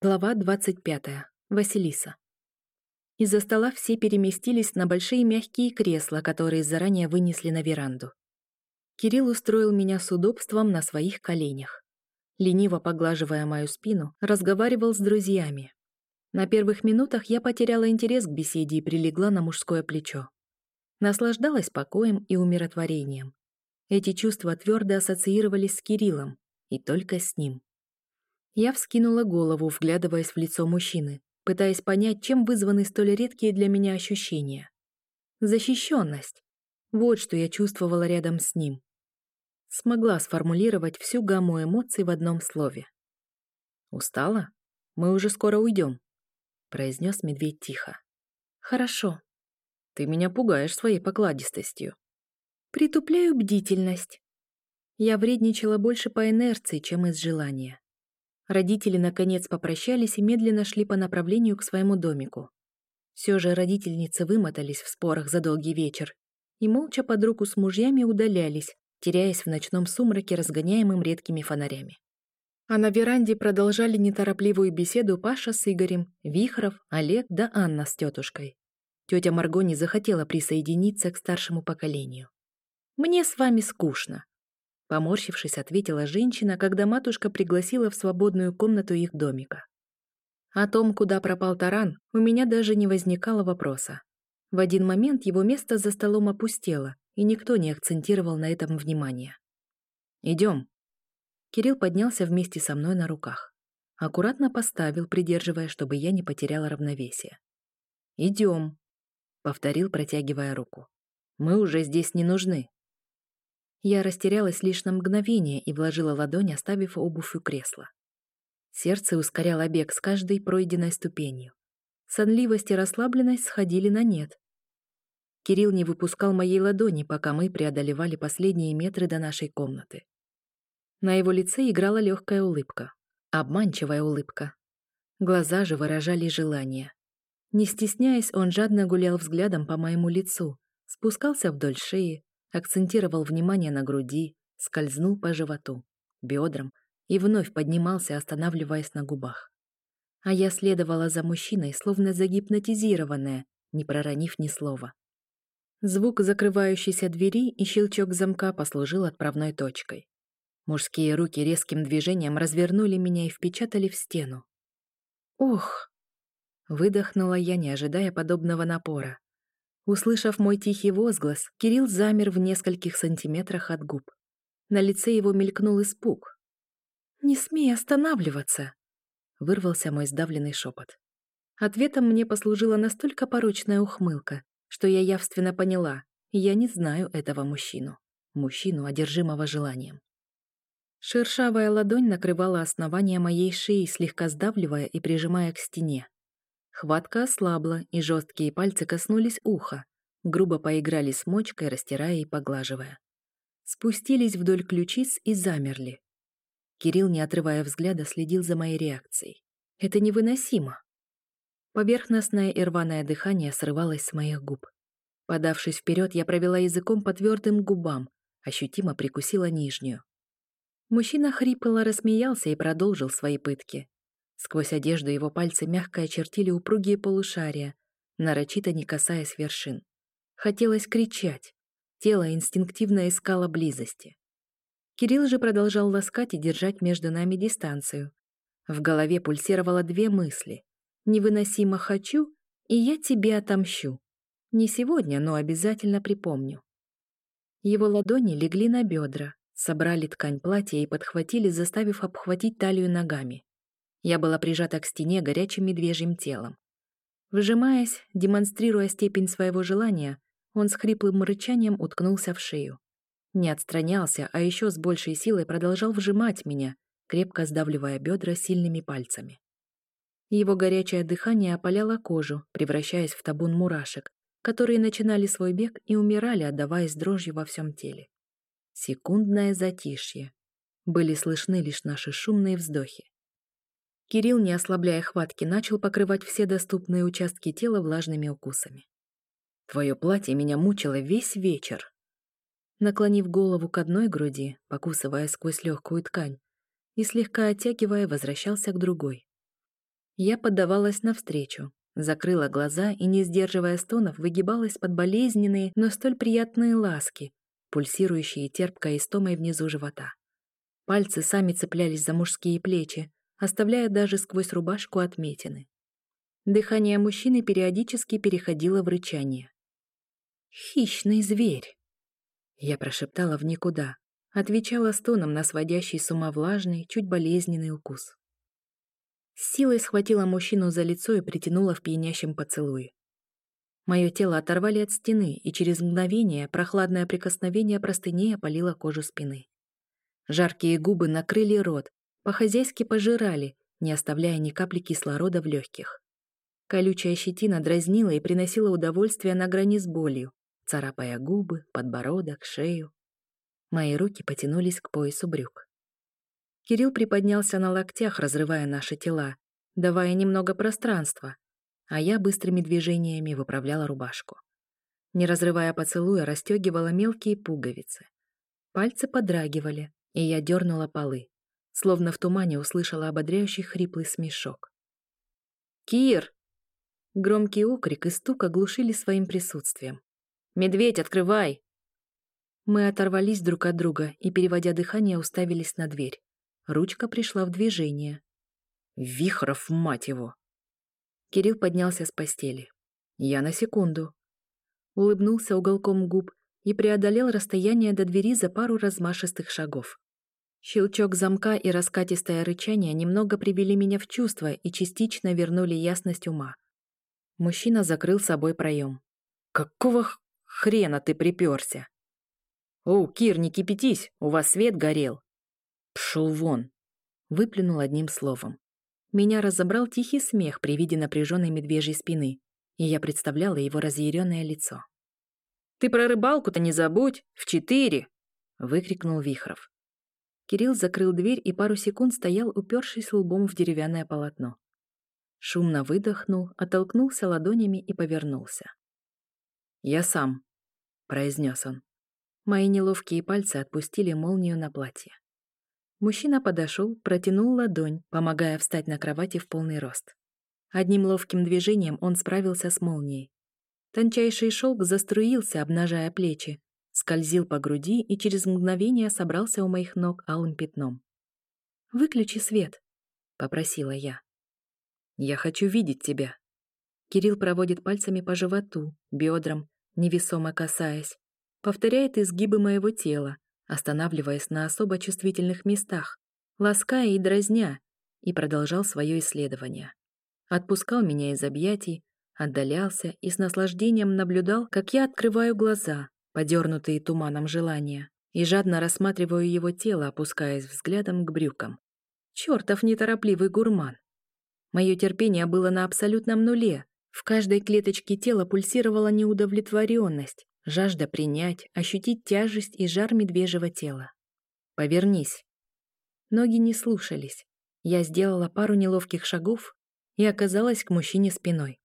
Глава 25. Василиса. Из-за стола все переместились на большие мягкие кресла, которые заранее вынесли на веранду. Кирилл устроил меня с удобством на своих коленях. Лениво поглаживая мою спину, разговаривал с друзьями. На первых минутах я потеряла интерес к беседе и прилегла на мужское плечо. Наслаждалась покоем и умиротворением. Эти чувства твердо ассоциировались с Кириллом, и только с ним. Я вскинула голову, вглядываясь в лицо мужчины, пытаясь понять, чем вызваны столь редкие для меня ощущения. Защищенность. Вот что я чувствовала рядом с ним. Смогла сформулировать всю гамму эмоций в одном слове. «Устала? Мы уже скоро уйдем», — произнес медведь тихо. «Хорошо. Ты меня пугаешь своей покладистостью». «Притупляю бдительность». Я вредничала больше по инерции, чем из желания. Родители наконец попрощались и медленно шли по направлению к своему домику. Все же родительницы вымотались в спорах за долгий вечер и молча под руку с мужьями удалялись, теряясь в ночном сумраке, разгоняемым редкими фонарями. А на веранде продолжали неторопливую беседу Паша с Игорем, Вихров, Олег да Анна с тетушкой. Тетя Марго не захотела присоединиться к старшему поколению. «Мне с вами скучно», Поморщившись, ответила женщина, когда матушка пригласила в свободную комнату их домика. О том, куда пропал таран, у меня даже не возникало вопроса. В один момент его место за столом опустело, и никто не акцентировал на этом внимание. «Идем». Кирилл поднялся вместе со мной на руках. Аккуратно поставил, придерживая, чтобы я не потеряла равновесие. «Идем», — повторил, протягивая руку. «Мы уже здесь не нужны». Я растерялась лишь на мгновение и вложила ладонь, оставив обувь у кресла. Сердце ускоряло бег с каждой пройденной ступенью. Сонливость и расслабленность сходили на нет. Кирилл не выпускал моей ладони, пока мы преодолевали последние метры до нашей комнаты. На его лице играла легкая улыбка. Обманчивая улыбка. Глаза же выражали желание. Не стесняясь, он жадно гулял взглядом по моему лицу, спускался вдоль шеи, акцентировал внимание на груди, скользнул по животу, бедрам и вновь поднимался, останавливаясь на губах. А я следовала за мужчиной, словно загипнотизированная, не проронив ни слова. Звук закрывающейся двери и щелчок замка послужил отправной точкой. Мужские руки резким движением развернули меня и впечатали в стену. «Ох!» Выдохнула я, не ожидая подобного напора. Услышав мой тихий возглас, Кирилл замер в нескольких сантиметрах от губ. На лице его мелькнул испуг. «Не смей останавливаться!» — вырвался мой сдавленный шепот. Ответом мне послужила настолько порочная ухмылка, что я явственно поняла, я не знаю этого мужчину. Мужчину, одержимого желанием. Шершавая ладонь накрывала основание моей шеи, слегка сдавливая и прижимая к стене. Хватка ослабла, и жесткие пальцы коснулись уха, грубо поиграли с мочкой, растирая и поглаживая. Спустились вдоль ключиц и замерли. Кирилл, не отрывая взгляда, следил за моей реакцией. Это невыносимо. Поверхностное и рваное дыхание срывалось с моих губ. Подавшись вперед, я провела языком по твердым губам, ощутимо прикусила нижнюю. Мужчина хрипло рассмеялся и продолжил свои пытки. Сквозь одежду его пальцы мягко очертили упругие полушария, нарочито не касаясь вершин. Хотелось кричать. Тело инстинктивно искало близости. Кирилл же продолжал ласкать и держать между нами дистанцию. В голове пульсировало две мысли. «Невыносимо хочу» и «Я тебе отомщу». Не сегодня, но обязательно припомню. Его ладони легли на бедра, собрали ткань платья и подхватили, заставив обхватить талию ногами. Я была прижата к стене горячим медвежьим телом. Выжимаясь, демонстрируя степень своего желания, он с хриплым рычанием уткнулся в шею. Не отстранялся, а еще с большей силой продолжал вжимать меня, крепко сдавливая бедра сильными пальцами. Его горячее дыхание опаляло кожу, превращаясь в табун мурашек, которые начинали свой бег и умирали, отдаваясь дрожью во всем теле. Секундное затишье. Были слышны лишь наши шумные вздохи. Кирилл, не ослабляя хватки, начал покрывать все доступные участки тела влажными укусами. «Твое платье меня мучило весь вечер». Наклонив голову к одной груди, покусывая сквозь легкую ткань, и слегка оттягивая, возвращался к другой. Я поддавалась навстречу, закрыла глаза и, не сдерживая стонов, выгибалась под болезненные, но столь приятные ласки, пульсирующие терпкой истомой внизу живота. Пальцы сами цеплялись за мужские плечи, оставляя даже сквозь рубашку отметины. Дыхание мужчины периодически переходило в рычание. «Хищный зверь!» Я прошептала в никуда, отвечала стоном на сводящий с ума влажный, чуть болезненный укус. С силой схватила мужчину за лицо и притянула в пьянящем поцелуе. Мое тело оторвали от стены, и через мгновение прохладное прикосновение простыней опалило кожу спины. Жаркие губы накрыли рот, по-хозяйски пожирали, не оставляя ни капли кислорода в легких. Колючая щетина дразнила и приносила удовольствие на грани с болью, царапая губы, подбородок, шею. Мои руки потянулись к поясу брюк. Кирилл приподнялся на локтях, разрывая наши тела, давая немного пространства, а я быстрыми движениями выправляла рубашку. Не разрывая поцелуя, расстегивала мелкие пуговицы. Пальцы подрагивали, и я дернула полы, словно в тумане услышала ободряющий хриплый смешок. «Кир!» Громкий окрик и стук оглушили своим присутствием. «Медведь, открывай!» Мы оторвались друг от друга и, переводя дыхание, уставились на дверь. Ручка пришла в движение. Вихров, мать его! Кирилл поднялся с постели. Я на секунду. Улыбнулся уголком губ и преодолел расстояние до двери за пару размашистых шагов. Щелчок замка и раскатистое рычание немного привели меня в чувство и частично вернули ясность ума. Мужчина закрыл собой проем. «Какого хрена ты приперся?» «Оу, Кир, не кипятись, у вас свет горел!» «Пшел вон!» — выплюнул одним словом. Меня разобрал тихий смех при виде напряженной медвежьей спины, и я представляла его разъяренное лицо. «Ты про рыбалку-то не забудь! В четыре!» — выкрикнул Вихров. Кирилл закрыл дверь и пару секунд стоял, упершись лбом в деревянное полотно. Шумно выдохнул, оттолкнулся ладонями и повернулся. «Я сам», — произнес он. Мои неловкие пальцы отпустили молнию на платье. Мужчина подошел, протянул ладонь, помогая встать на кровати в полный рост. Одним ловким движением он справился с молнией. Тончайший шелк заструился, обнажая плечи, скользил по груди и через мгновение собрался у моих ног алым пятном. «Выключи свет», — попросила я. «Я хочу видеть тебя». Кирилл проводит пальцами по животу, бедрам, невесомо касаясь, повторяет изгибы моего тела, останавливаясь на особо чувствительных местах, лаская и дразня, и продолжал свое исследование. Отпускал меня из объятий, отдалялся и с наслаждением наблюдал, как я открываю глаза, подернутые туманом желания, и жадно рассматриваю его тело, опускаясь взглядом к брюкам. Чертов неторопливый гурман! Мое терпение было на абсолютном нуле. В каждой клеточке тела пульсировала неудовлетворенность, жажда принять, ощутить тяжесть и жар медвежьего тела. «Повернись». Ноги не слушались. Я сделала пару неловких шагов и оказалась к мужчине спиной.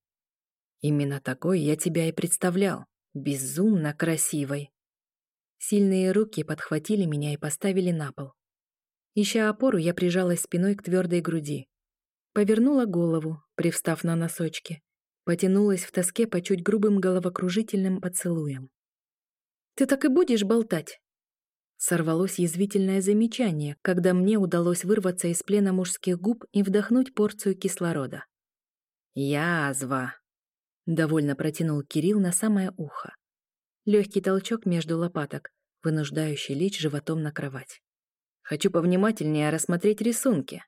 Именно такой я тебя и представлял, безумно красивой. Сильные руки подхватили меня и поставили на пол. Ища опору, я прижалась спиной к твердой груди. Повернула голову, привстав на носочки, потянулась в тоске по чуть грубым головокружительным поцелуям. «Ты так и будешь болтать?» Сорвалось язвительное замечание, когда мне удалось вырваться из плена мужских губ и вдохнуть порцию кислорода. «Язва!» — довольно протянул Кирилл на самое ухо. Легкий толчок между лопаток, вынуждающий лечь животом на кровать. «Хочу повнимательнее рассмотреть рисунки».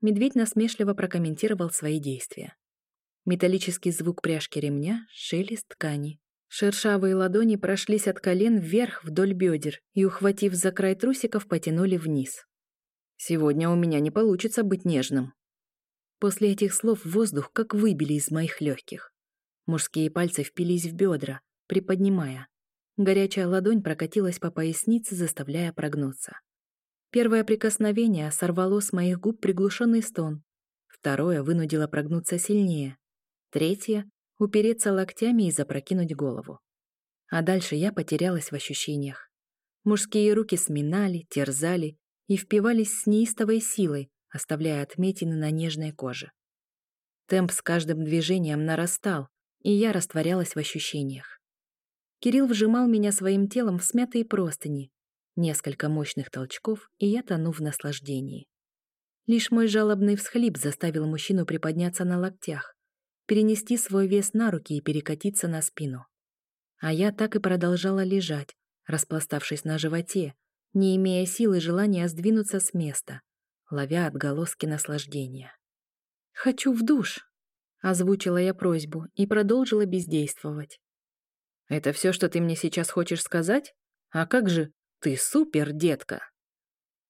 Медведь насмешливо прокомментировал свои действия. Металлический звук пряжки ремня, шелест ткани. Шершавые ладони прошлись от колен вверх вдоль бедер и, ухватив за край трусиков, потянули вниз. «Сегодня у меня не получится быть нежным». После этих слов воздух как выбили из моих легких. Мужские пальцы впились в бедра, приподнимая. Горячая ладонь прокатилась по пояснице, заставляя прогнуться. Первое прикосновение сорвало с моих губ приглушенный стон. Второе вынудило прогнуться сильнее. Третье — упереться локтями и запрокинуть голову. А дальше я потерялась в ощущениях. Мужские руки сминали, терзали и впивались с неистовой силой, оставляя отметины на нежной коже. Темп с каждым движением нарастал, и я растворялась в ощущениях. Кирилл вжимал меня своим телом в смятые простыни. Несколько мощных толчков, и я тону в наслаждении. Лишь мой жалобный всхлип заставил мужчину приподняться на локтях, перенести свой вес на руки и перекатиться на спину. А я так и продолжала лежать, распластавшись на животе, не имея сил и желания сдвинуться с места, ловя отголоски наслаждения. «Хочу в душ!» — озвучила я просьбу и продолжила бездействовать. «Это все, что ты мне сейчас хочешь сказать? А как же ты супер, детка!»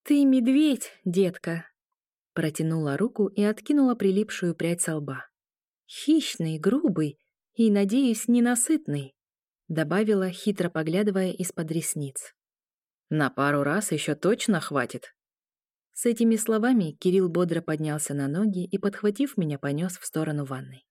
«Ты медведь, детка!» Протянула руку и откинула прилипшую прядь со лба. «Хищный, грубый и, надеюсь, ненасытный», добавила, хитро поглядывая из-под ресниц. «На пару раз еще точно хватит». С этими словами Кирилл бодро поднялся на ноги и, подхватив меня, понес в сторону ванной.